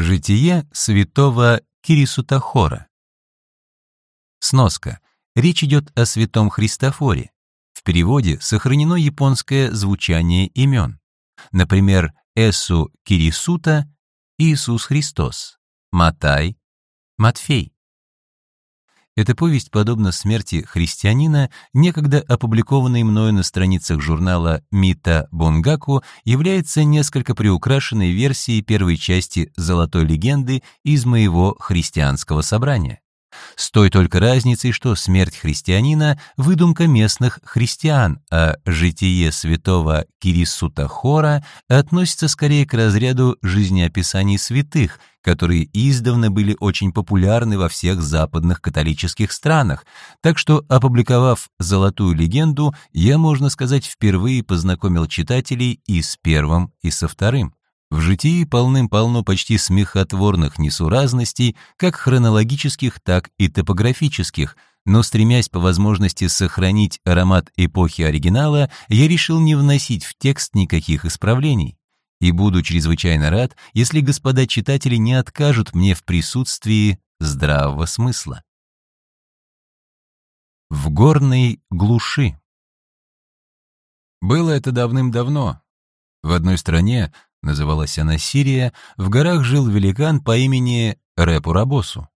Житие святого Кирисутахора. Сноска. Речь идет о святом Христофоре. В переводе сохранено японское звучание имен. Например, Эсу Кирисута — Иисус Христос, Матай — Матфей. Эта повесть, подобно смерти христианина, некогда опубликованной мною на страницах журнала «Мита Бонгаку», является несколько приукрашенной версией первой части «Золотой легенды» из моего христианского собрания. С той только разницей, что смерть христианина — выдумка местных христиан, а житие святого Кирисута Хора относится скорее к разряду жизнеописаний святых, которые издавна были очень популярны во всех западных католических странах, так что, опубликовав «Золотую легенду», я, можно сказать, впервые познакомил читателей и с первым, и со вторым. В житии полным-полно почти смехотворных несуразностей, как хронологических, так и топографических, но стремясь по возможности сохранить аромат эпохи оригинала, я решил не вносить в текст никаких исправлений. И буду чрезвычайно рад, если господа читатели не откажут мне в присутствии здравого смысла. В горной глуши Было это давным-давно. В одной стране называлась она Сирия, в горах жил великан по имени Репурабосу.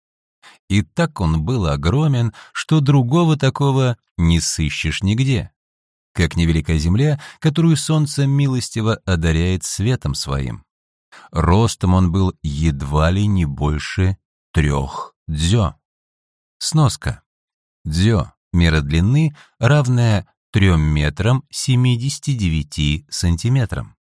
И так он был огромен, что другого такого не сыщешь нигде. Как невелика земля, которую солнце милостиво одаряет светом своим. Ростом он был едва ли не больше трех дзё. Сноска. Дзё — мера длины, равная 3 метрам 79 сантиметрам.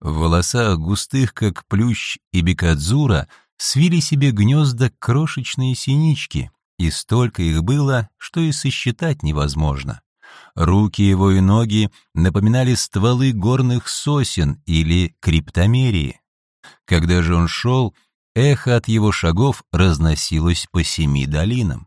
В волосах густых, как плющ и бекадзура, свили себе гнезда крошечные синички, и столько их было, что и сосчитать невозможно. Руки его и ноги напоминали стволы горных сосен или криптомерии. Когда же он шел, эхо от его шагов разносилось по семи долинам.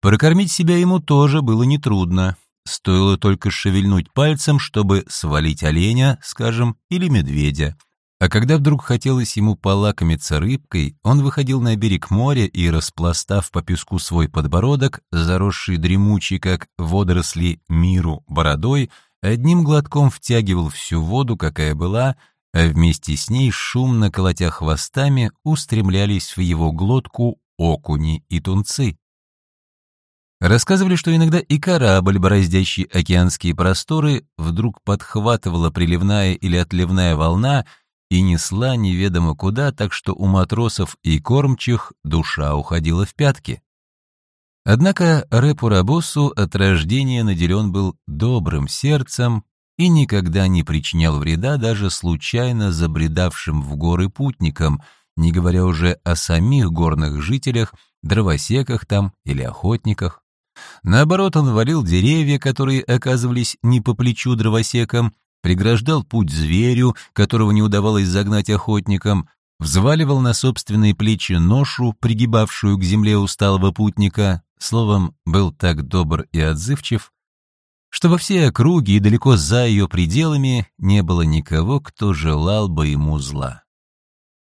Прокормить себя ему тоже было нетрудно. Стоило только шевельнуть пальцем, чтобы свалить оленя, скажем, или медведя. А когда вдруг хотелось ему полакомиться рыбкой, он выходил на берег моря и, распластав по песку свой подбородок, заросший дремучий, как водоросли, миру бородой, одним глотком втягивал всю воду, какая была, а вместе с ней, шумно колотя хвостами, устремлялись в его глотку окуни и тунцы. Рассказывали, что иногда и корабль, бороздящий океанские просторы, вдруг подхватывала приливная или отливная волна и несла неведомо куда, так что у матросов и кормчих душа уходила в пятки. Однако Репурабосу от рождения наделен был добрым сердцем и никогда не причинял вреда даже случайно забредавшим в горы путникам, не говоря уже о самих горных жителях, дровосеках там или охотниках. Наоборот, он валил деревья, которые оказывались не по плечу дровосекам, преграждал путь зверю, которого не удавалось загнать охотникам, взваливал на собственные плечи ношу, пригибавшую к земле усталого путника, словом, был так добр и отзывчив, что во всей округе и далеко за ее пределами не было никого, кто желал бы ему зла.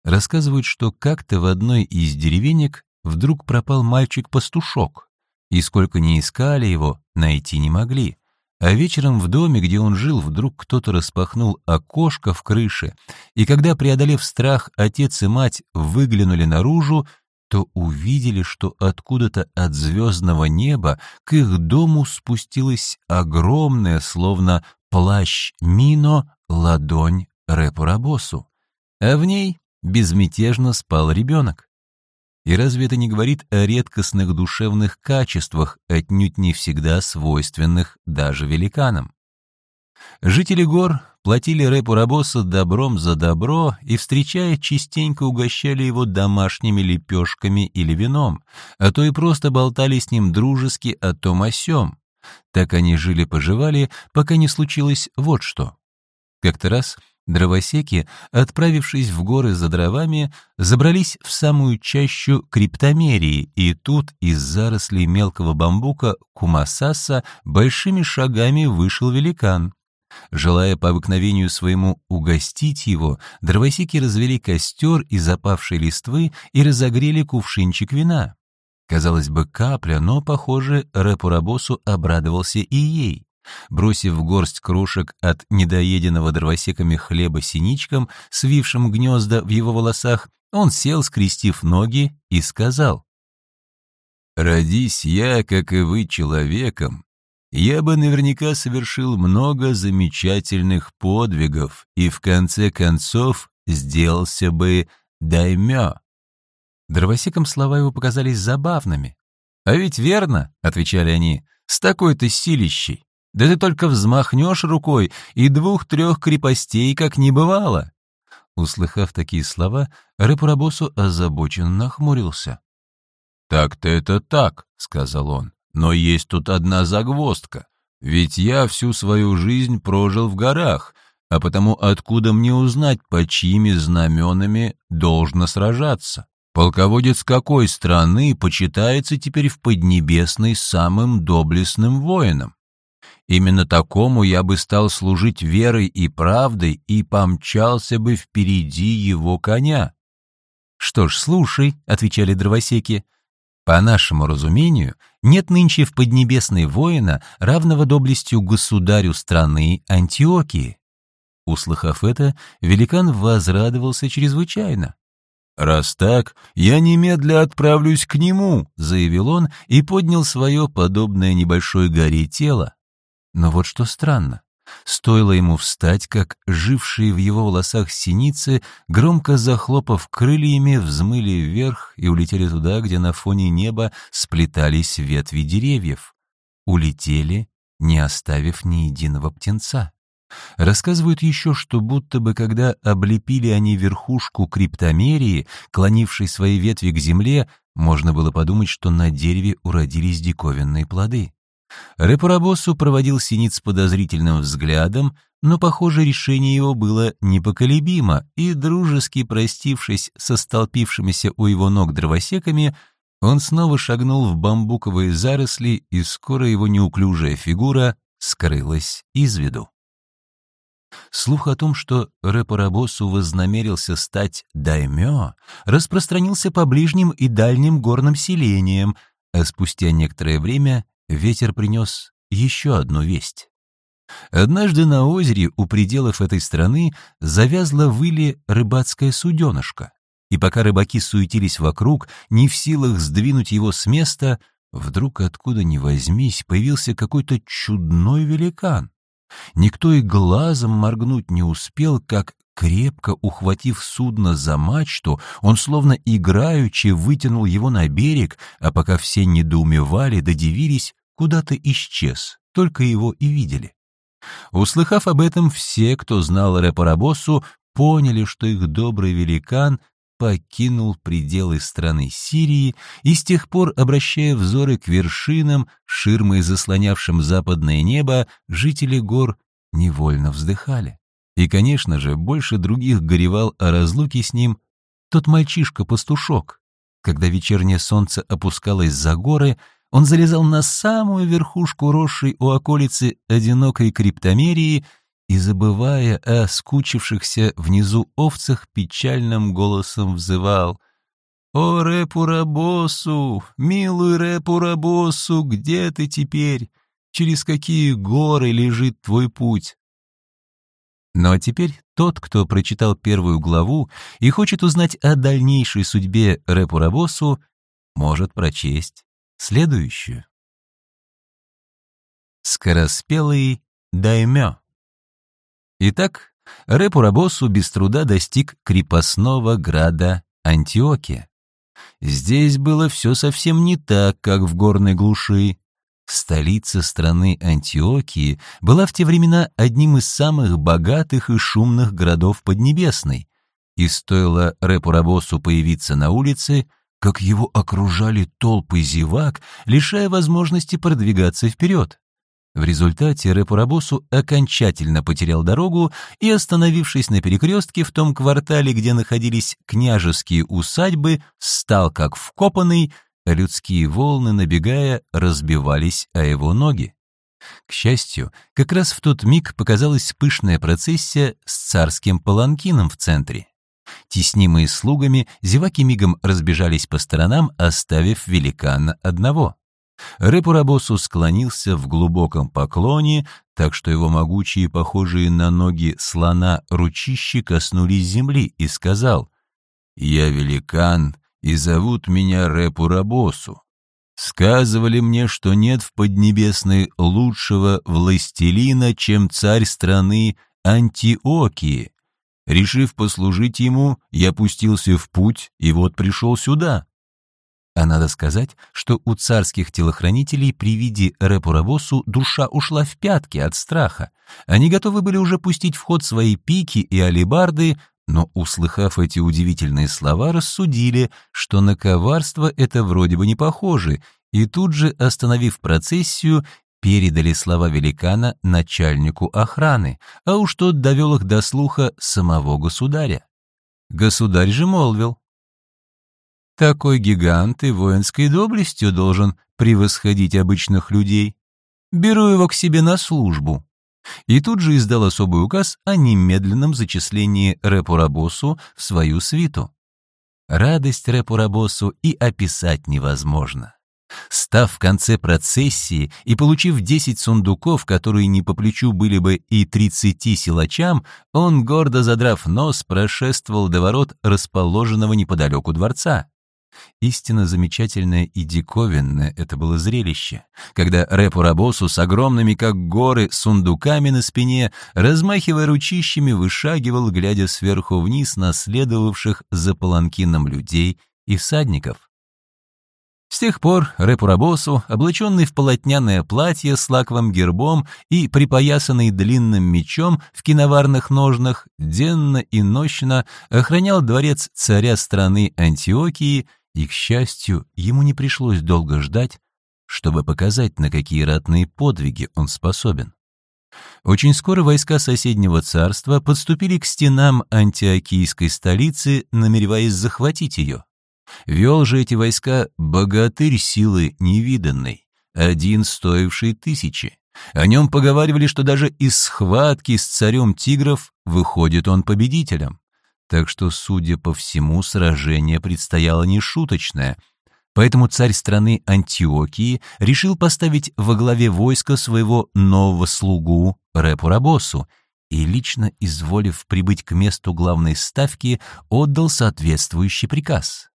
Рассказывают, что как-то в одной из деревенек вдруг пропал мальчик-пастушок, и сколько ни искали его, найти не могли. А вечером в доме, где он жил, вдруг кто-то распахнул окошко в крыше, и когда, преодолев страх, отец и мать выглянули наружу, то увидели, что откуда-то от звездного неба к их дому спустилась огромная, словно плащ Мино, ладонь Репурабосу, а в ней безмятежно спал ребенок. И разве это не говорит о редкостных душевных качествах, отнюдь не всегда свойственных даже великанам? Жители гор платили рэпу Рабоса добром за добро и, встречая, частенько угощали его домашними лепешками или вином, а то и просто болтали с ним дружески о том о сём. Так они жили-поживали, пока не случилось вот что. Как-то раз Дровосеки, отправившись в горы за дровами, забрались в самую чащу криптомерии, и тут из зарослей мелкого бамбука Кумасаса большими шагами вышел великан. Желая по обыкновению своему угостить его, дровосеки развели костер из запавшей листвы и разогрели кувшинчик вина. Казалось бы, капля, но, похоже, Рэпурабосу обрадовался и ей. Бросив горсть кружек от недоеденного дровосеками хлеба синичкам, свившим гнезда в его волосах, он сел, скрестив ноги, и сказал, «Родись я, как и вы, человеком, я бы наверняка совершил много замечательных подвигов и в конце концов сделался бы даймё». Дровосекам слова его показались забавными. «А ведь верно», — отвечали они, — «с такой-то силищей. Да ты только взмахнешь рукой, и двух-трех крепостей как не бывало». Услыхав такие слова, Репурабосу озабоченно нахмурился. «Так-то это так», — сказал он, — «но есть тут одна загвоздка. Ведь я всю свою жизнь прожил в горах, а потому откуда мне узнать, по чьими знаменами должно сражаться? Полководец какой страны почитается теперь в Поднебесной самым доблестным воином? Именно такому я бы стал служить верой и правдой и помчался бы впереди его коня. «Что ж, слушай», — отвечали дровосеки, — «по нашему разумению, нет нынче в Поднебесной воина, равного доблестью государю страны Антиокии». Услыхав это, великан возрадовался чрезвычайно. «Раз так, я немедля отправлюсь к нему», — заявил он и поднял свое подобное небольшой горе тело. Но вот что странно. Стоило ему встать, как жившие в его волосах синицы, громко захлопав крыльями, взмыли вверх и улетели туда, где на фоне неба сплетались ветви деревьев. Улетели, не оставив ни единого птенца. Рассказывают еще, что будто бы когда облепили они верхушку криптомерии, клонившей свои ветви к земле, можно было подумать, что на дереве уродились диковинные плоды. Репарабосу проводил синиц подозрительным взглядом, но, похоже, решение его было непоколебимо, и, дружески простившись со столпившимися у его ног дровосеками, он снова шагнул в бамбуковые заросли, и скоро его неуклюжая фигура скрылась из виду. Слух о том, что Репарабосу вознамерился стать даймё, распространился по ближним и дальним горным селениям, а спустя некоторое время ветер принес еще одну весть. Однажды на озере у пределов этой страны завязла выли рыбацкая суденышко, и пока рыбаки суетились вокруг, не в силах сдвинуть его с места, вдруг откуда ни возьмись появился какой-то чудной великан. Никто и глазом моргнуть не успел, как Крепко ухватив судно за мачту, он словно играючи вытянул его на берег, а пока все недоумевали, додивились, куда-то исчез, только его и видели. Услыхав об этом, все, кто знал Репарабосу, поняли, что их добрый великан покинул пределы страны Сирии и с тех пор, обращая взоры к вершинам, ширмой заслонявшим западное небо, жители гор невольно вздыхали. И, конечно же, больше других горевал о разлуке с ним тот мальчишка-пастушок. Когда вечернее солнце опускалось за горы, он залезал на самую верхушку росшей у околицы одинокой криптомерии и, забывая о скучившихся внизу овцах, печальным голосом взывал «О, Репурабосу, милый Репурабосу, где ты теперь? Через какие горы лежит твой путь? Но теперь тот, кто прочитал первую главу и хочет узнать о дальнейшей судьбе Репурабосу, может прочесть следующую. Скороспелый даймё. Итак, Репурабосу без труда достиг крепостного града Антиокия. Здесь было все совсем не так, как в горной глуши. Столица страны Антиокии была в те времена одним из самых богатых и шумных городов Поднебесной, и стоило Репурабосу появиться на улице, как его окружали толпы зевак, лишая возможности продвигаться вперед. В результате Репурабосу окончательно потерял дорогу и, остановившись на перекрестке в том квартале, где находились княжеские усадьбы, стал как вкопанный — а людские волны, набегая, разбивались о его ноги. К счастью, как раз в тот миг показалась пышная процессия с царским паланкином в центре. Теснимые слугами, зеваки мигом разбежались по сторонам, оставив великана одного. Репурабосу склонился в глубоком поклоне, так что его могучие, похожие на ноги слона, ручищи коснулись земли и сказал «Я великан, и зовут меня Репурабосу. Сказывали мне, что нет в Поднебесной лучшего властелина, чем царь страны Антиокии. Решив послужить ему, я пустился в путь и вот пришел сюда. А надо сказать, что у царских телохранителей при виде Репурабосу душа ушла в пятки от страха. Они готовы были уже пустить в ход свои пики и алебарды, но, услыхав эти удивительные слова, рассудили, что на коварство это вроде бы не похоже, и тут же, остановив процессию, передали слова великана начальнику охраны, а уж тот довел их до слуха самого государя. Государь же молвил. «Такой гигант и воинской доблестью должен превосходить обычных людей. Беру его к себе на службу и тут же издал особый указ о немедленном зачислении Репурабосу в свою свиту. Радость Репурабосу и описать невозможно. Став в конце процессии и получив десять сундуков, которые не по плечу были бы и тридцати силачам, он, гордо задрав нос, прошествовал до ворот расположенного неподалеку дворца. Истинно замечательное и диковинное это было зрелище, когда Рэпу Рабосу с огромными, как горы, сундуками на спине, размахивая ручищами, вышагивал, глядя сверху вниз на следовавших за паланкином людей и всадников. С тех пор Рэпу Рабосу, облаченный в полотняное платье с лаковым гербом и припоясанный длинным мечом в киноварных ножнах, денно и нощно охранял дворец царя страны Антиокии и, к счастью, ему не пришлось долго ждать, чтобы показать, на какие ратные подвиги он способен. Очень скоро войска соседнего царства подступили к стенам антиокийской столицы, намереваясь захватить ее. Вел же эти войска богатырь силы невиданной, один стоивший тысячи. О нем поговаривали, что даже из схватки с царем тигров выходит он победителем. Так что, судя по всему, сражение предстояло нешуточное. Поэтому царь страны Антиокии решил поставить во главе войска своего нового слугу Репурабосу и, лично изволив прибыть к месту главной ставки, отдал соответствующий приказ.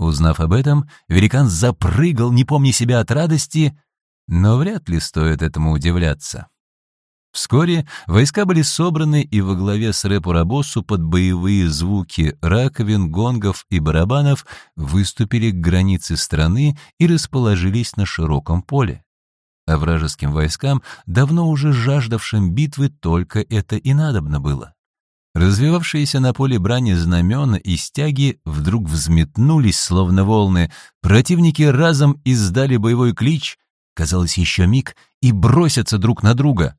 Узнав об этом, великан запрыгал, не помня себя от радости, но вряд ли стоит этому удивляться. Вскоре войска были собраны и во главе с Репурабосу под боевые звуки раковин, гонгов и барабанов выступили к границе страны и расположились на широком поле. А вражеским войскам, давно уже жаждавшим битвы, только это и надобно было. Развивавшиеся на поле брани знамена и стяги вдруг взметнулись, словно волны. Противники разом издали боевой клич, казалось, еще миг, и бросятся друг на друга.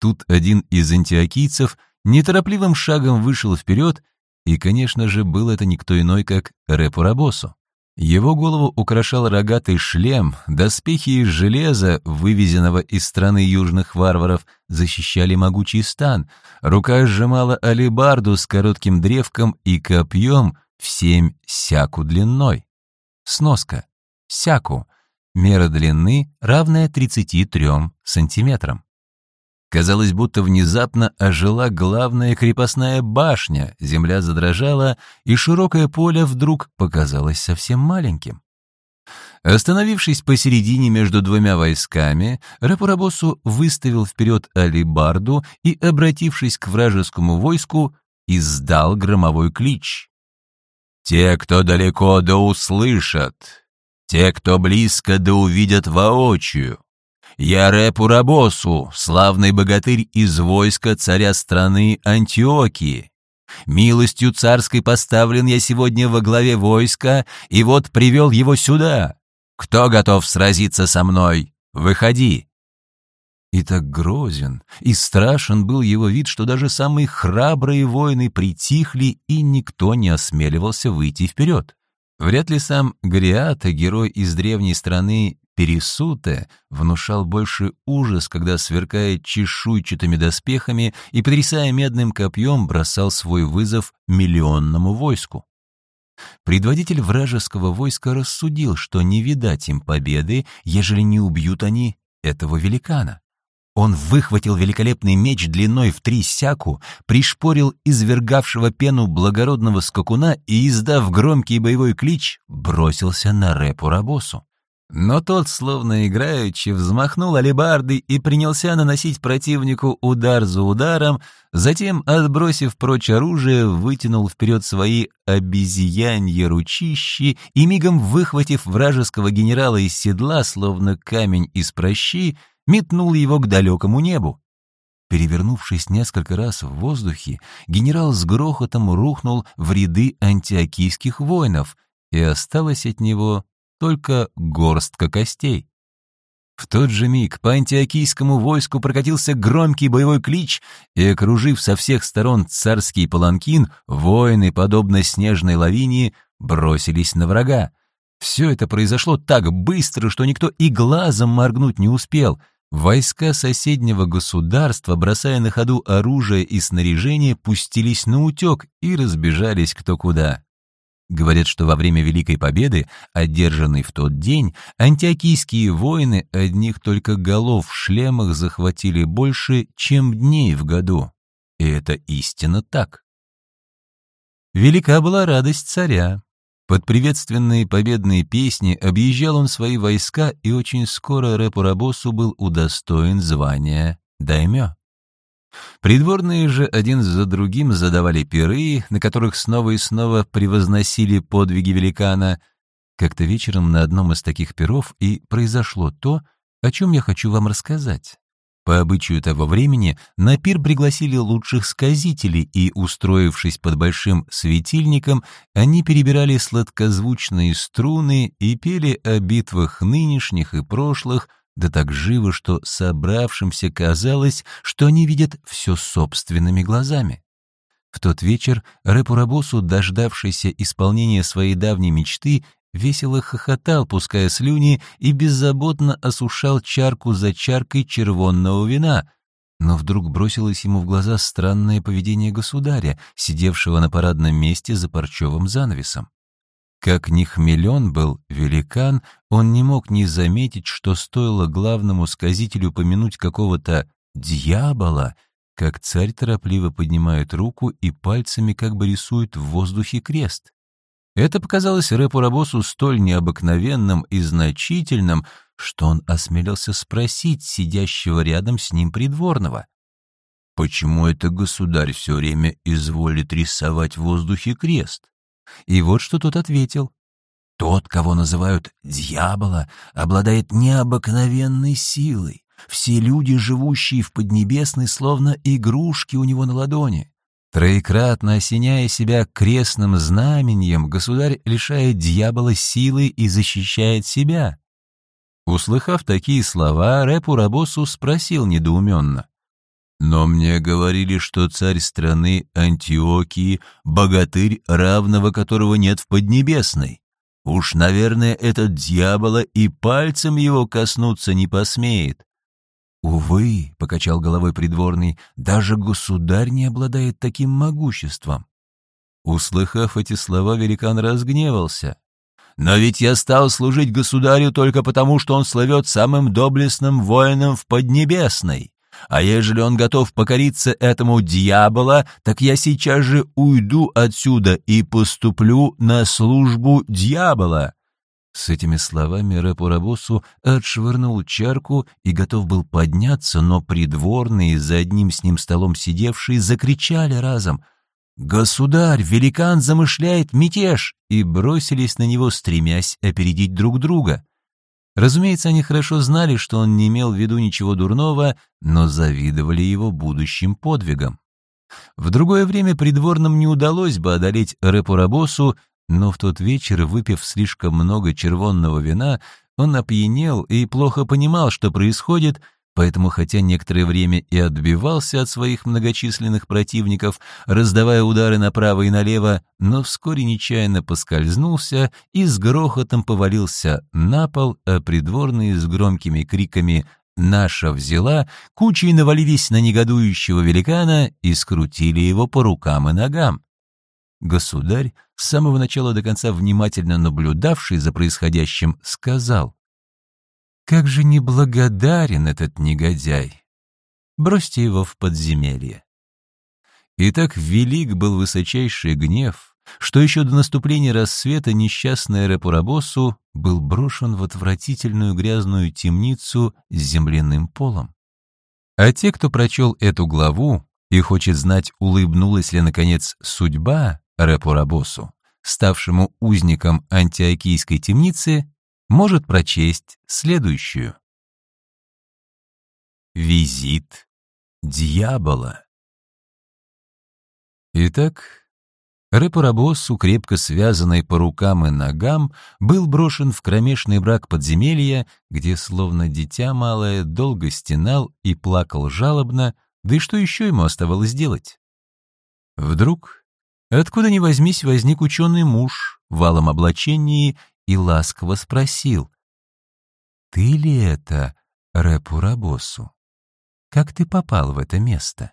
Тут один из антиокийцев неторопливым шагом вышел вперед, и, конечно же, был это никто иной, как Репурабосу. Его голову украшал рогатый шлем, доспехи из железа, вывезенного из страны южных варваров, защищали могучий стан, рука сжимала алебарду с коротким древком и копьем в семь сяку длиной. Сноска. Сяку. Мера длины, равная 33 сантиметрам. Казалось, будто внезапно ожила главная крепостная башня, земля задрожала, и широкое поле вдруг показалось совсем маленьким. Остановившись посередине между двумя войсками, Рапурабосу выставил вперед алибарду и, обратившись к вражескому войску, издал громовой клич. «Те, кто далеко, да услышат, те, кто близко, да увидят воочию. Я Репурабосу, славный богатырь из войска царя страны Антиокии. Милостью царской поставлен я сегодня во главе войска, и вот привел его сюда. Кто готов сразиться со мной? Выходи!» И так грозен и страшен был его вид, что даже самые храбрые воины притихли, и никто не осмеливался выйти вперед. Вряд ли сам Гориата, герой из древней страны Пересуте, внушал больше ужас, когда, сверкая чешуйчатыми доспехами и потрясая медным копьем, бросал свой вызов миллионному войску. Предводитель вражеского войска рассудил, что не видать им победы, ежели не убьют они этого великана. Он выхватил великолепный меч длиной в три сяку, пришпорил извергавшего пену благородного скакуна и, издав громкий боевой клич, бросился на рэпу Рабосу. Но тот, словно играючи, взмахнул алебардой и принялся наносить противнику удар за ударом, затем, отбросив прочь оружие, вытянул вперед свои обезьяньи ручищи и, мигом выхватив вражеского генерала из седла, словно камень из прощи, метнул его к далекому небу. Перевернувшись несколько раз в воздухе, генерал с грохотом рухнул в ряды антиокийских воинов, и осталось от него только горстка костей. В тот же миг по антиокийскому войску прокатился громкий боевой клич, и, окружив со всех сторон царский паланкин, воины, подобно снежной лавине, бросились на врага. Все это произошло так быстро, что никто и глазом моргнуть не успел. Войска соседнего государства, бросая на ходу оружие и снаряжение, пустились на утек и разбежались кто куда. Говорят, что во время Великой Победы, одержанной в тот день, антиокийские воины одних только голов в шлемах захватили больше, чем дней в году. И это истинно так. Велика была радость царя. Под приветственные победные песни объезжал он свои войска, и очень скоро Репурабосу был удостоен звания даймё. Придворные же один за другим задавали пиры, на которых снова и снова превозносили подвиги великана. Как-то вечером на одном из таких пиров и произошло то, о чем я хочу вам рассказать. По обычаю того времени на пир пригласили лучших сказителей, и, устроившись под большим светильником, они перебирали сладкозвучные струны и пели о битвах нынешних и прошлых, да так живо, что собравшимся казалось, что они видят все собственными глазами. В тот вечер Рэпурабосу, дождавшийся исполнения своей давней мечты, весело хохотал, пуская слюни, и беззаботно осушал чарку за чаркой червонного вина. Но вдруг бросилось ему в глаза странное поведение государя, сидевшего на парадном месте за парчевым занавесом. Как ни хмелен был великан, он не мог не заметить, что стоило главному сказителю помянуть какого-то дьявола, как царь торопливо поднимает руку и пальцами как бы рисует в воздухе крест. Это показалось Рэпу Рабосу столь необыкновенным и значительным, что он осмелился спросить сидящего рядом с ним придворного. «Почему это государь все время изволит рисовать в воздухе крест?» И вот что тот ответил. Тот, кого называют дьявола, обладает необыкновенной силой. Все люди, живущие в Поднебесной, словно игрушки у него на ладони. Троекратно осеняя себя крестным знаменем, государь лишает дьявола силы и защищает себя. Услыхав такие слова, Рэпу Рабосу спросил недоуменно. Но мне говорили, что царь страны Антиокии — богатырь, равного которого нет в Поднебесной. Уж, наверное, этот дьявола и пальцем его коснуться не посмеет. «Увы», — покачал головой придворный, — «даже государь не обладает таким могуществом». Услыхав эти слова, великан разгневался. «Но ведь я стал служить государю только потому, что он славет самым доблестным воином в Поднебесной. А ежели он готов покориться этому дьявола, так я сейчас же уйду отсюда и поступлю на службу дьявола». С этими словами Рапурабосу отшвырнул чарку и готов был подняться, но придворные, за одним с ним столом сидевшие, закричали разом «Государь, великан замышляет мятеж!» и бросились на него, стремясь опередить друг друга. Разумеется, они хорошо знали, что он не имел в виду ничего дурного, но завидовали его будущим подвигам. В другое время придворным не удалось бы одолеть Репурабосу, но в тот вечер, выпив слишком много червонного вина, он опьянел и плохо понимал, что происходит, Поэтому, хотя некоторое время и отбивался от своих многочисленных противников, раздавая удары направо и налево, но вскоре нечаянно поскользнулся и с грохотом повалился на пол, а придворные с громкими криками «Наша взяла!» кучей навалились на негодующего великана и скрутили его по рукам и ногам. Государь, с самого начала до конца внимательно наблюдавший за происходящим, сказал, «Как же неблагодарен этот негодяй! Бросьте его в подземелье!» И так велик был высочайший гнев, что еще до наступления рассвета несчастный Репурабосу был брошен в отвратительную грязную темницу с земляным полом. А те, кто прочел эту главу и хочет знать, улыбнулась ли, наконец, судьба Репурабосу, ставшему узником антиокийской темницы, может прочесть следующую. Визит дьявола. Итак, Репурабосу, крепко связанный по рукам и ногам, был брошен в кромешный брак подземелья, где, словно дитя малое, долго стенал и плакал жалобно, да и что еще ему оставалось делать? Вдруг Откуда ни возьмись, возник ученый муж в валом облачении и ласково спросил. «Ты ли это, Репурабосу? Как ты попал в это место?»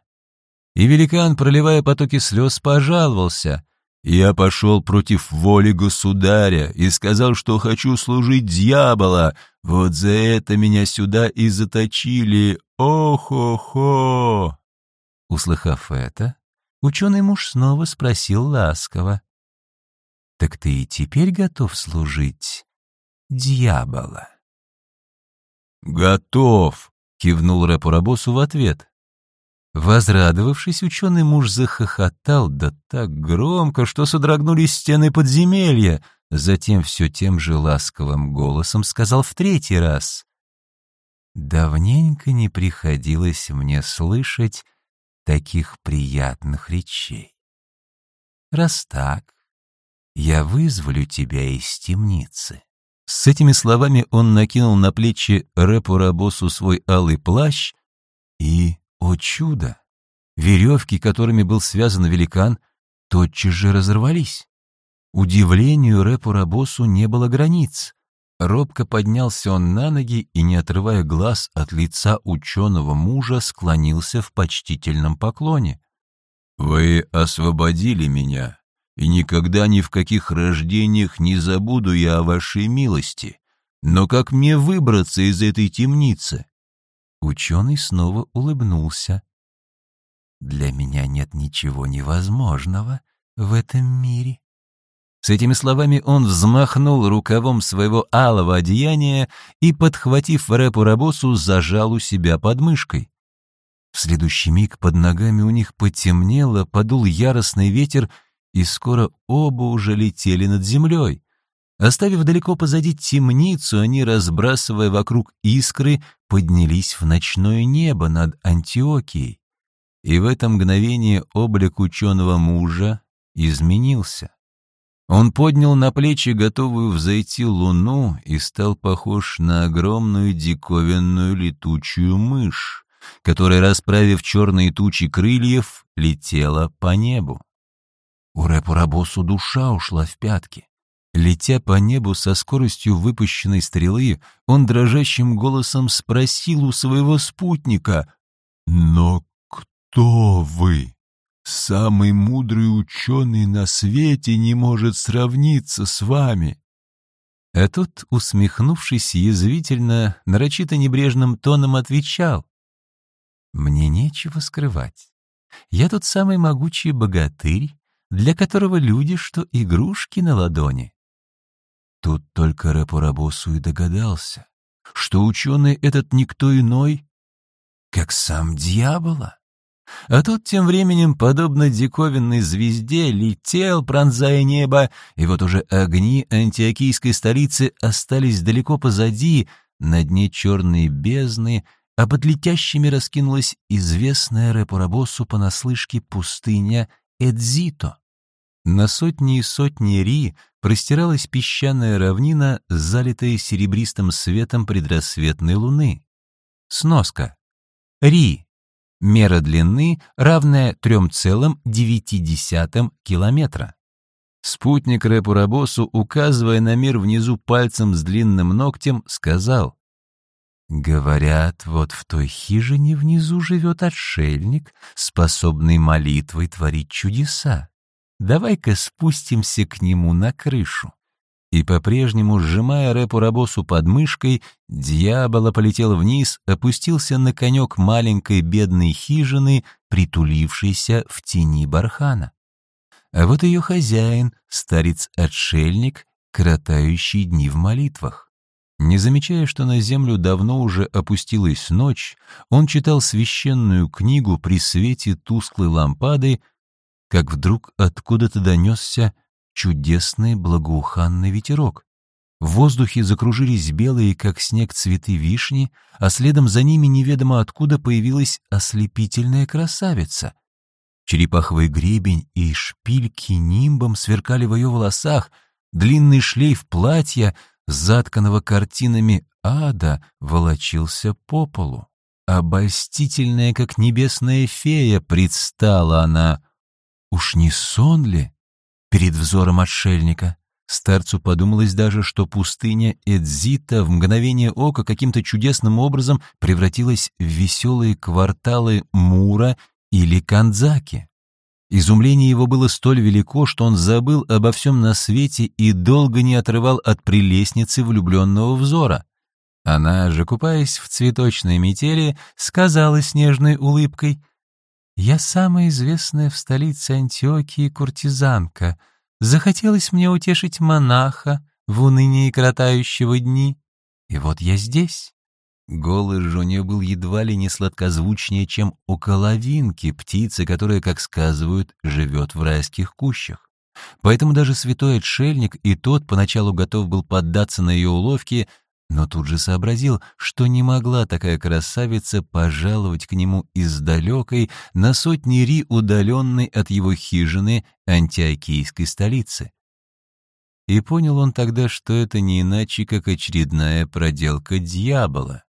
И великан, проливая потоки слез, пожаловался. «Я пошел против воли государя и сказал, что хочу служить дьявола. Вот за это меня сюда и заточили. Ох-охо!» Услыхав это, Ученый муж снова спросил ласково. «Так ты и теперь готов служить дьявола?» «Готов!» — кивнул Репурабосу в ответ. Возрадовавшись, ученый муж захохотал, да так громко, что содрогнулись стены подземелья. Затем все тем же ласковым голосом сказал в третий раз. «Давненько не приходилось мне слышать таких приятных речей. Раз так, я вызволю тебя из темницы. С этими словами он накинул на плечи Репу-Рабосу свой алый плащ, и, о чудо, веревки, которыми был связан великан, тотчас же разорвались. Удивлению Репу-Рабосу не было границ. Робко поднялся он на ноги и, не отрывая глаз от лица ученого мужа, склонился в почтительном поклоне. «Вы освободили меня, и никогда ни в каких рождениях не забуду я о вашей милости. Но как мне выбраться из этой темницы?» Ученый снова улыбнулся. «Для меня нет ничего невозможного в этом мире. С этими словами он взмахнул рукавом своего алого одеяния и, подхватив Рэпу Рабосу, зажал у себя под мышкой. В следующий миг под ногами у них потемнело, подул яростный ветер, и скоро оба уже летели над землей. Оставив далеко позади темницу, они, разбрасывая вокруг искры, поднялись в ночное небо над Антиокией. И в это мгновение облик ученого мужа изменился. Он поднял на плечи готовую взойти луну и стал похож на огромную диковинную летучую мышь, которая, расправив черные тучи крыльев, летела по небу. У Репурабосу душа ушла в пятки. Летя по небу со скоростью выпущенной стрелы, он дрожащим голосом спросил у своего спутника «Но кто вы?» Самый мудрый ученый на свете не может сравниться с вами. А тот, усмехнувшись язвительно, нарочито небрежным тоном отвечал. «Мне нечего скрывать. Я тот самый могучий богатырь, для которого люди, что игрушки на ладони». Тут только Рапурабосу и догадался, что ученый этот никто иной, как сам дьявола. А тот тем временем, подобно диковинной звезде, летел, пронзая небо, и вот уже огни антиокийской столицы остались далеко позади, на дне черной бездны, а под летящими раскинулась известная Репурабосу понаслышке пустыня Эдзито. На сотни и сотни ри простиралась песчаная равнина, залитая серебристым светом предрассветной луны. Сноска. Ри. Мера длины, равная 3,9 километра. Спутник Рэпу Рабосу, указывая на мир внизу пальцем с длинным ногтем, сказал, «Говорят, вот в той хижине внизу живет отшельник, способный молитвой творить чудеса. Давай-ка спустимся к нему на крышу». И по-прежнему, сжимая Рэпу Рабосу под мышкой, дьявола полетел вниз, опустился на конек маленькой бедной хижины, притулившейся в тени бархана. А вот ее хозяин, старец-отшельник, кротающий дни в молитвах. Не замечая, что на землю давно уже опустилась ночь, он читал священную книгу при свете тусклой лампады, как вдруг откуда-то донесся чудесный благоуханный ветерок. В воздухе закружились белые, как снег, цветы вишни, а следом за ними неведомо откуда появилась ослепительная красавица. Черепаховый гребень и шпильки нимбом сверкали в ее волосах, длинный шлейф платья, затканного картинами ада, волочился по полу. Обольстительная, как небесная фея, предстала она. Уж не сон ли? Перед взором отшельника. Старцу подумалось даже, что пустыня Эдзита в мгновение ока каким-то чудесным образом превратилась в веселые кварталы Мура или Канзаки. Изумление его было столь велико, что он забыл обо всем на свете и долго не отрывал от прелестницы влюбленного взора. Она же, купаясь в цветочной метели, сказала с нежной улыбкой — я самая известная в столице Антиокии куртизанка. Захотелось мне утешить монаха в унынии кротающего дни. И вот я здесь. Голос же у нее был едва ли не сладкозвучнее, чем у коловинки, птицы, которая, как сказывают, живет в райских кущах. Поэтому даже святой отшельник и тот поначалу готов был поддаться на ее уловки, но тут же сообразил, что не могла такая красавица пожаловать к нему из далекой, на сотни ри удаленной от его хижины антиокийской столицы. И понял он тогда, что это не иначе, как очередная проделка дьявола.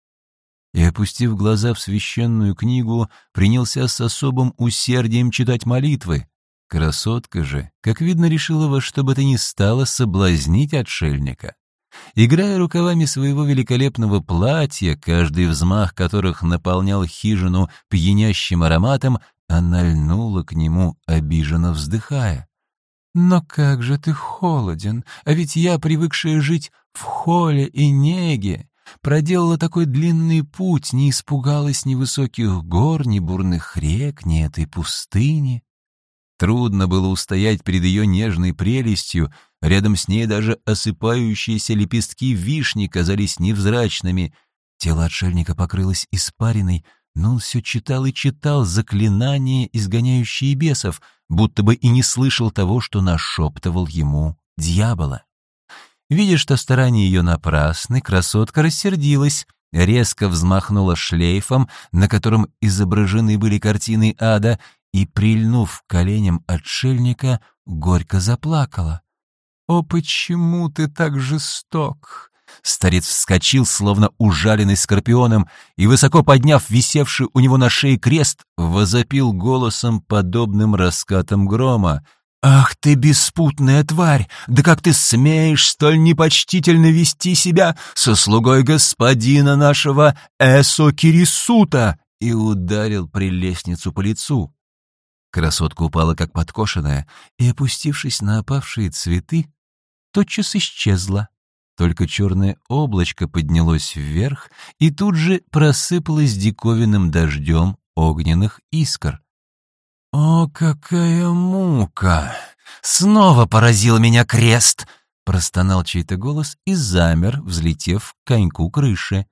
И, опустив глаза в священную книгу, принялся с особым усердием читать молитвы. Красотка же, как видно, решила во что бы то ни стало соблазнить отшельника. Играя рукавами своего великолепного платья, каждый взмах которых наполнял хижину пьянящим ароматом, она льнула к нему, обиженно вздыхая. «Но как же ты холоден, а ведь я, привыкшая жить в холе и неге, проделала такой длинный путь, не испугалась ни высоких гор, ни бурных рек, ни этой пустыни». Трудно было устоять перед ее нежной прелестью, рядом с ней даже осыпающиеся лепестки вишни казались невзрачными. Тело отшельника покрылось испариной, но он все читал и читал заклинания, изгоняющие бесов, будто бы и не слышал того, что нашептывал ему дьявола. Видя, что старания ее напрасны, красотка рассердилась, резко взмахнула шлейфом, на котором изображены были картины ада, и, прильнув коленям отшельника, горько заплакала. «О, почему ты так жесток?» Старец вскочил, словно ужаленный скорпионом, и, высоко подняв висевший у него на шее крест, возопил голосом, подобным раскатам грома. «Ах ты, беспутная тварь! Да как ты смеешь столь непочтительно вести себя со слугой господина нашего Эсо Кирисута!» и ударил прелестницу по лицу. Красотка упала как подкошенная и, опустившись на опавшие цветы, тотчас исчезла. Только черное облачко поднялось вверх и тут же просыпалось диковинным дождем огненных искр. «О, какая мука! Снова поразил меня крест!» Простонал чей-то голос и замер, взлетев к коньку крыши.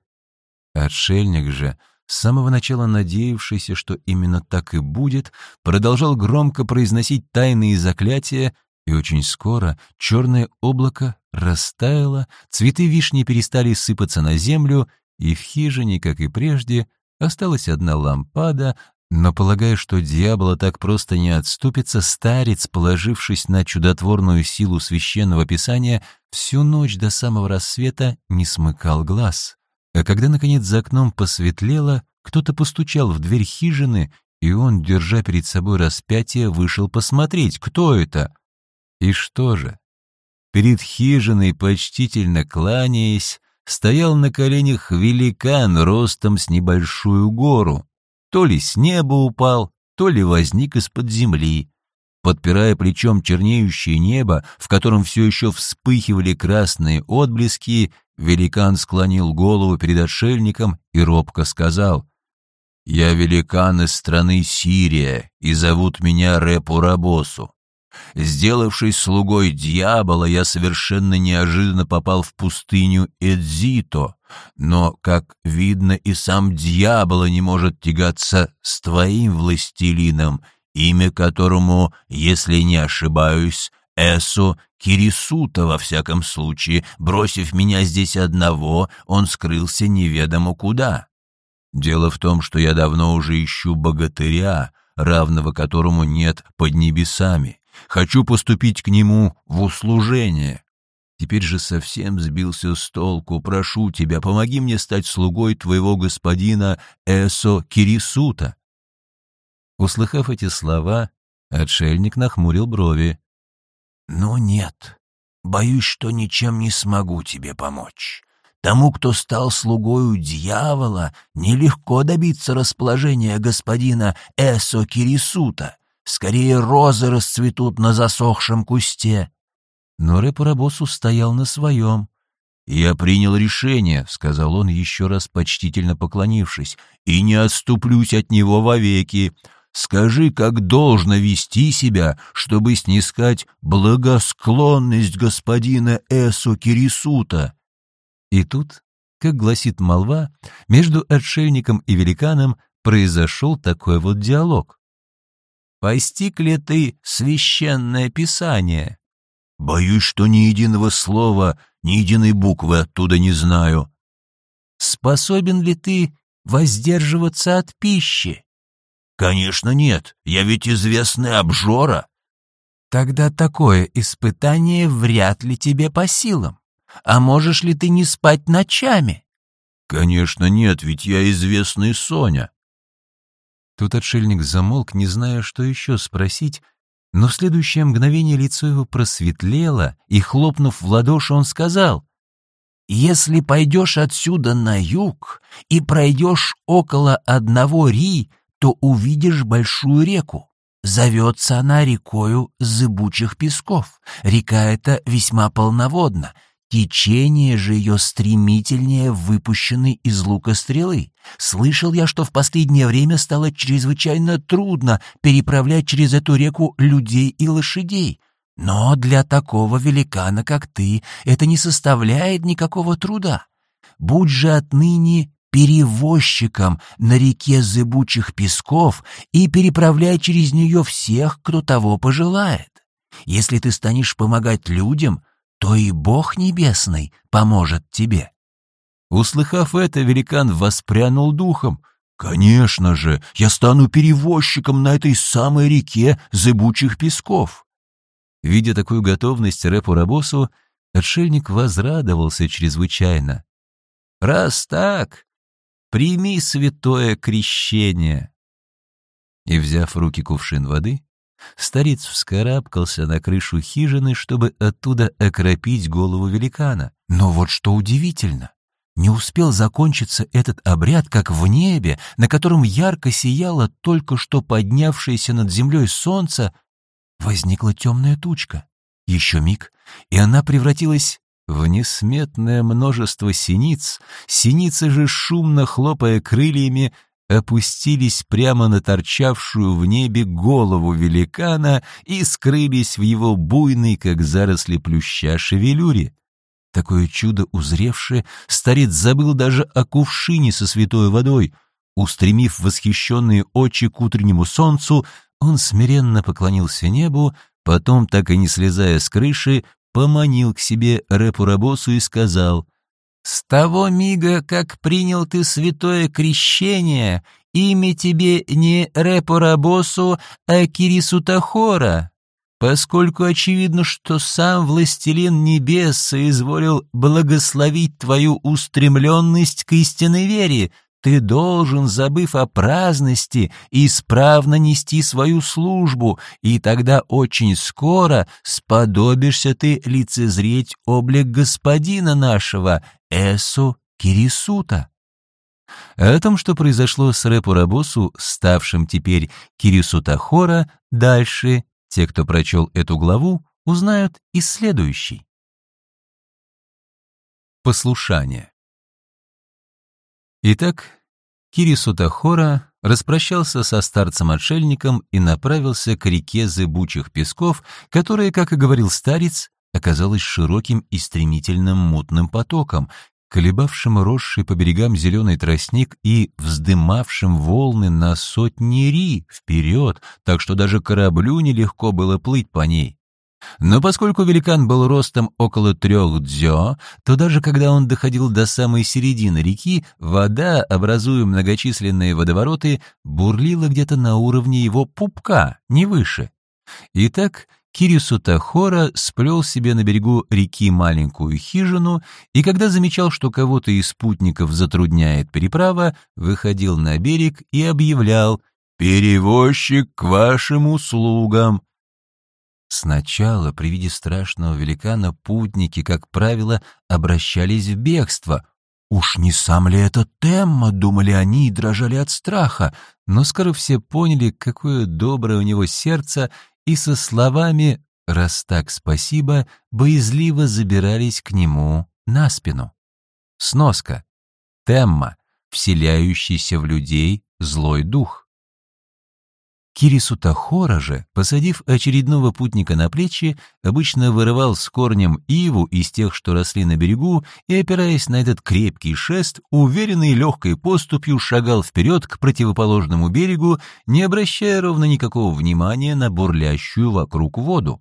Отшельник же с самого начала надеявшийся, что именно так и будет, продолжал громко произносить тайные заклятия, и очень скоро черное облако растаяло, цветы вишни перестали сыпаться на землю, и в хижине, как и прежде, осталась одна лампада, но, полагая, что дьявола так просто не отступится, старец, положившись на чудотворную силу священного писания, всю ночь до самого рассвета не смыкал глаз. А когда, наконец, за окном посветлело, кто-то постучал в дверь хижины, и он, держа перед собой распятие, вышел посмотреть, кто это. И что же? Перед хижиной, почтительно кланяясь, стоял на коленях великан ростом с небольшую гору. То ли с неба упал, то ли возник из-под земли. Подпирая плечом чернеющее небо, в котором все еще вспыхивали красные отблески, великан склонил голову перед отшельником и робко сказал, «Я великан из страны Сирия, и зовут меня Репурабосу. Сделавшись слугой дьявола, я совершенно неожиданно попал в пустыню Эдзито, но, как видно, и сам дьявол не может тягаться с твоим властелином, имя которому, если не ошибаюсь, Эсо Кирисута во всяком случае, бросив меня здесь одного, он скрылся неведомо куда. Дело в том, что я давно уже ищу богатыря, равного которому нет под небесами. Хочу поступить к нему в услужение. Теперь же совсем сбился с толку. Прошу тебя, помоги мне стать слугой твоего господина Эсо Кирисута». Услыхав эти слова, отшельник нахмурил брови. «Ну нет, боюсь, что ничем не смогу тебе помочь. Тому, кто стал слугою дьявола, нелегко добиться расположения господина Эсо Кирисута. Скорее розы расцветут на засохшем кусте». Но Репарабосу стоял на своем. «Я принял решение», — сказал он, еще раз почтительно поклонившись, «и не отступлюсь от него вовеки. Скажи, как должно вести себя, чтобы снискать благосклонность господина Эсу Кирисута». И тут, как гласит молва, между отшельником и великаном произошел такой вот диалог. Постиг ли ты священное писание? Боюсь, что ни единого слова, ни единой буквы оттуда не знаю. Способен ли ты воздерживаться от пищи? Конечно, нет. Я ведь известный обжора. Тогда такое испытание вряд ли тебе по силам. А можешь ли ты не спать ночами? Конечно, нет, ведь я известный Соня. Тут отшельник замолк, не зная, что еще спросить, но в следующее мгновение лицо его просветлело, и, хлопнув в ладоши, он сказал, «Если пойдешь отсюда на юг и пройдешь около одного ри, то увидишь большую реку. Зовется она рекою зыбучих песков. Река эта весьма полноводна, Течение же ее стремительнее выпущенной из лука стрелы. Слышал я, что в последнее время стало чрезвычайно трудно переправлять через эту реку людей и лошадей. Но для такого великана, как ты, это не составляет никакого труда. Будь же отныне перевозчиком на реке зыбучих песков и переправляй через нее всех, кто того пожелает. Если ты станешь помогать людям, то и Бог Небесный поможет тебе». Услыхав это, великан воспрянул духом. «Конечно же, я стану перевозчиком на этой самой реке зыбучих песков». Видя такую готовность Рэпу Рабосу, отшельник возрадовался чрезвычайно. «Раз так, прими святое крещение». И, взяв в руки кувшин воды, Старец вскарабкался на крышу хижины, чтобы оттуда окропить голову великана. Но вот что удивительно! Не успел закончиться этот обряд, как в небе, на котором ярко сияло только что поднявшееся над землей солнце, возникла темная тучка. Еще миг, и она превратилась в несметное множество синиц, синицы же, шумно хлопая крыльями, опустились прямо на торчавшую в небе голову великана и скрылись в его буйной, как заросли плюща, шевелюре. Такое чудо узревшее, старец забыл даже о кувшине со святой водой. Устремив восхищенные очи к утреннему солнцу, он смиренно поклонился небу, потом, так и не слезая с крыши, поманил к себе Репурабосу и сказал — с того мига, как принял ты святое крещение, имя тебе не Репорабосу, а Кирисутахора. поскольку очевидно, что сам властелин небес соизволил благословить твою устремленность к истинной вере, ты должен, забыв о праздности, исправно нести свою службу, и тогда очень скоро сподобишься ты лицезреть облик господина нашего, Эсу Кирисута. О том, что произошло с Рэпу Рабосу, ставшим теперь Кирисутахора, дальше те, кто прочел эту главу, узнают из следующей. Послушание. Итак, Кирисутахора распрощался со старцем-отшельником и направился к реке зыбучих песков, которая, как и говорил старец, оказалась широким и стремительным мутным потоком, колебавшим росший по берегам зеленый тростник и вздымавшим волны на сотни ри вперед, так что даже кораблю нелегко было плыть по ней. Но поскольку великан был ростом около трех дзё, то даже когда он доходил до самой середины реки, вода, образуя многочисленные водовороты, бурлила где-то на уровне его пупка, не выше. Итак, Кирису Тахора сплел себе на берегу реки маленькую хижину, и когда замечал, что кого-то из спутников затрудняет переправа, выходил на берег и объявлял «Перевозчик к вашим услугам!» Сначала при виде страшного великана путники, как правило, обращались в бегство. Уж не сам ли это Темма, думали они и дрожали от страха, но скоро все поняли, какое доброе у него сердце, и со словами «раз так, спасибо» боязливо забирались к нему на спину. Сноска. Темма, вселяющийся в людей злой дух. Кирису Тахора же, посадив очередного путника на плечи, обычно вырывал с корнем иву из тех, что росли на берегу, и, опираясь на этот крепкий шест, уверенной легкой поступью шагал вперед к противоположному берегу, не обращая ровно никакого внимания на бурлящую вокруг воду.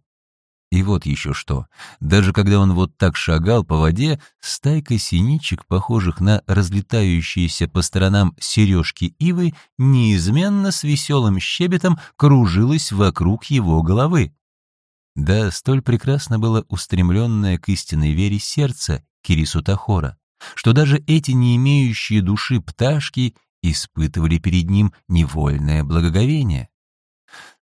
И вот еще что. Даже когда он вот так шагал по воде, стайка синичек, похожих на разлетающиеся по сторонам сережки ивы, неизменно с веселым щебетом кружилась вокруг его головы. Да, столь прекрасно было устремленное к истинной вере сердце Кирису Тахора, что даже эти не имеющие души пташки испытывали перед ним невольное благоговение.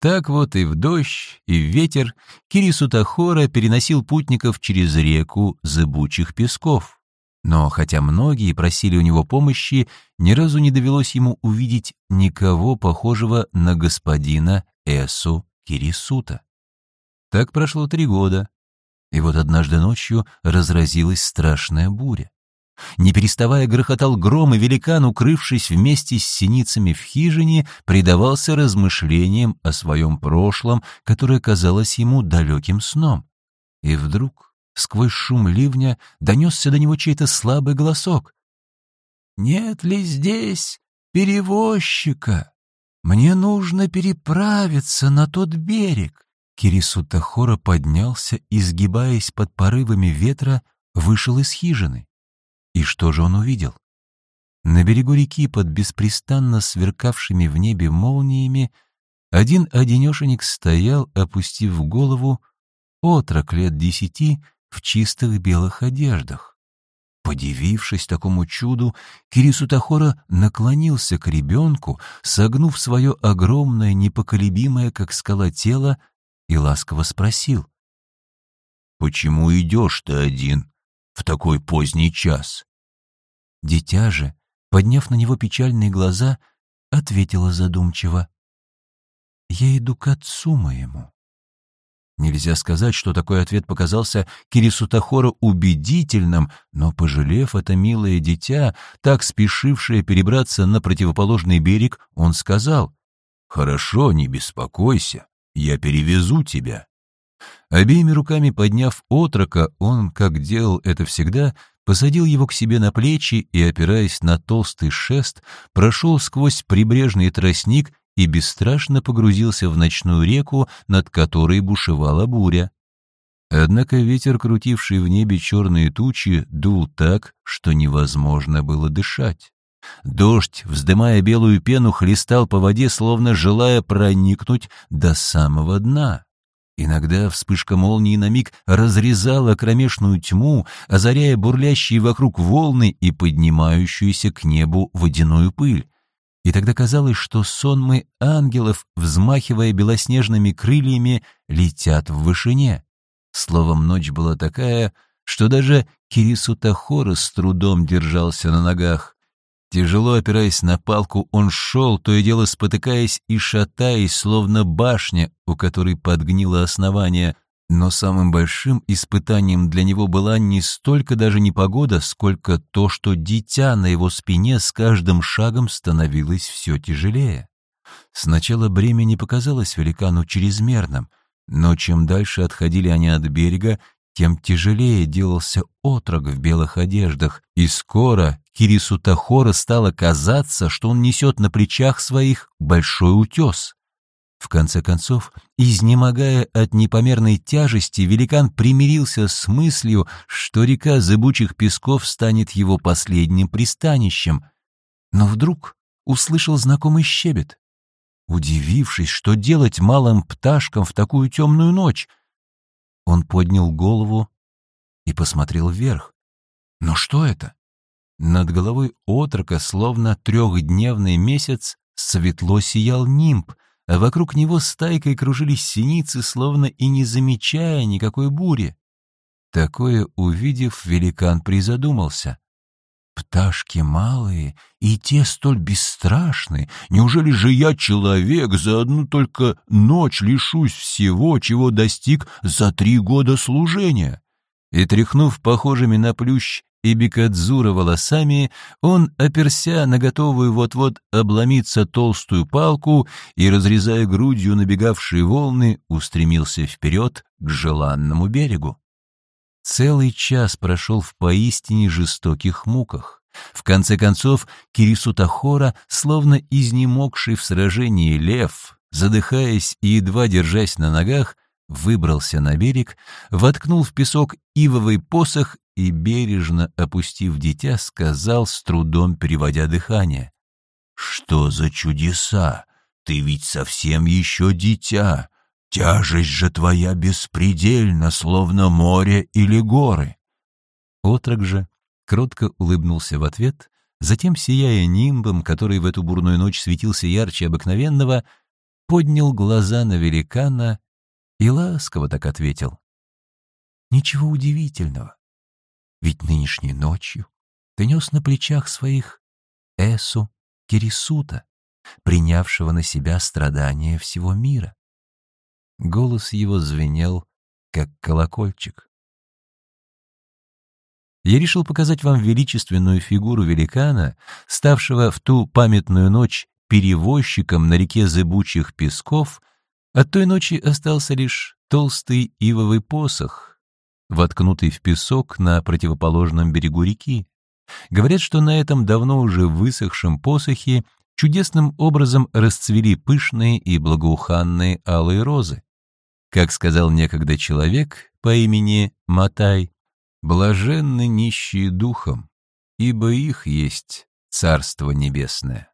Так вот и в дождь, и в ветер Кирису Тахора переносил путников через реку зыбучих песков. Но хотя многие просили у него помощи, ни разу не довелось ему увидеть никого похожего на господина Эсу Кирисута. Так прошло три года, и вот однажды ночью разразилась страшная буря. Не переставая грохотал гром, и великан, укрывшись вместе с синицами в хижине, предавался размышлениям о своем прошлом, которое казалось ему далеким сном. И вдруг, сквозь шум ливня, донесся до него чей-то слабый голосок. «Нет ли здесь перевозчика? Мне нужно переправиться на тот берег». Кирису Тахора поднялся и, сгибаясь под порывами ветра, вышел из хижины. И что же он увидел? На берегу реки под беспрестанно сверкавшими в небе молниями один одинешенек стоял, опустив голову, отрок лет десяти в чистых белых одеждах. Подивившись такому чуду, Кирису Тахора наклонился к ребенку, согнув свое огромное, непоколебимое, как скала тело, и ласково спросил. «Почему идешь ты один?» В такой поздний час?» Дитя же, подняв на него печальные глаза, ответила задумчиво. «Я иду к отцу моему». Нельзя сказать, что такой ответ показался Кирису Тахора убедительным, но, пожалев это милое дитя, так спешившее перебраться на противоположный берег, он сказал, «Хорошо, не беспокойся, я перевезу тебя». Обеими руками подняв отрока, он, как делал это всегда, посадил его к себе на плечи и, опираясь на толстый шест, прошел сквозь прибрежный тростник и бесстрашно погрузился в ночную реку, над которой бушевала буря. Однако ветер, крутивший в небе черные тучи, дул так, что невозможно было дышать. Дождь, вздымая белую пену, хлестал по воде, словно желая проникнуть до самого дна. Иногда вспышка молнии на миг разрезала кромешную тьму, озаряя бурлящие вокруг волны и поднимающуюся к небу водяную пыль. И тогда казалось, что сонмы ангелов, взмахивая белоснежными крыльями, летят в вышине. Словом, ночь была такая, что даже Кирисутахора с трудом держался на ногах. Тяжело опираясь на палку, он шел, то и дело спотыкаясь и шатаясь, словно башня, у которой подгнило основание. Но самым большим испытанием для него была не столько даже не погода, сколько то, что дитя на его спине с каждым шагом становилось все тяжелее. Сначала бремя не показалось великану чрезмерным, но чем дальше отходили они от берега, тем тяжелее делался отрок в белых одеждах, и скоро Кирису Тахора стало казаться, что он несет на плечах своих большой утес. В конце концов, изнемогая от непомерной тяжести, великан примирился с мыслью, что река зыбучих песков станет его последним пристанищем. Но вдруг услышал знакомый щебет. Удивившись, что делать малым пташкам в такую темную ночь, он поднял голову и посмотрел вверх. Но что это? Над головой отрока, словно трехдневный месяц, светло сиял нимб, а вокруг него стайкой кружились синицы, словно и не замечая никакой бури. Такое увидев, великан призадумался. Пташки малые, и те столь бесстрашны. Неужели же я, человек, за одну только ночь лишусь всего, чего достиг за три года служения? И, тряхнув похожими на плющ и бикадзура волосами, он, оперся на готовую вот-вот обломиться толстую палку и, разрезая грудью набегавшие волны, устремился вперед к желанному берегу. Целый час прошел в поистине жестоких муках. В конце концов, Кирису Тахора, словно изнемогший в сражении лев, задыхаясь и едва держась на ногах, выбрался на берег, воткнул в песок ивовый посох и, бережно опустив дитя, сказал, с трудом переводя дыхание, «Что за чудеса? Ты ведь совсем еще дитя. Тяжесть же твоя беспредельна, словно море или горы. Отрок же кротко улыбнулся в ответ, затем, сияя нимбом, который в эту бурную ночь светился ярче обыкновенного, поднял глаза на великана и ласково так ответил. «Ничего удивительного, ведь нынешней ночью ты нес на плечах своих Эсу Кирисута, принявшего на себя страдания всего мира. Голос его звенел, как колокольчик. Я решил показать вам величественную фигуру великана, ставшего в ту памятную ночь перевозчиком на реке зыбучих песков, от той ночи остался лишь толстый ивовый посох, воткнутый в песок на противоположном берегу реки. Говорят, что на этом давно уже высохшем посохе чудесным образом расцвели пышные и благоуханные алые розы. Как сказал некогда человек по имени Матай, «Блаженны нищие духом, ибо их есть Царство Небесное».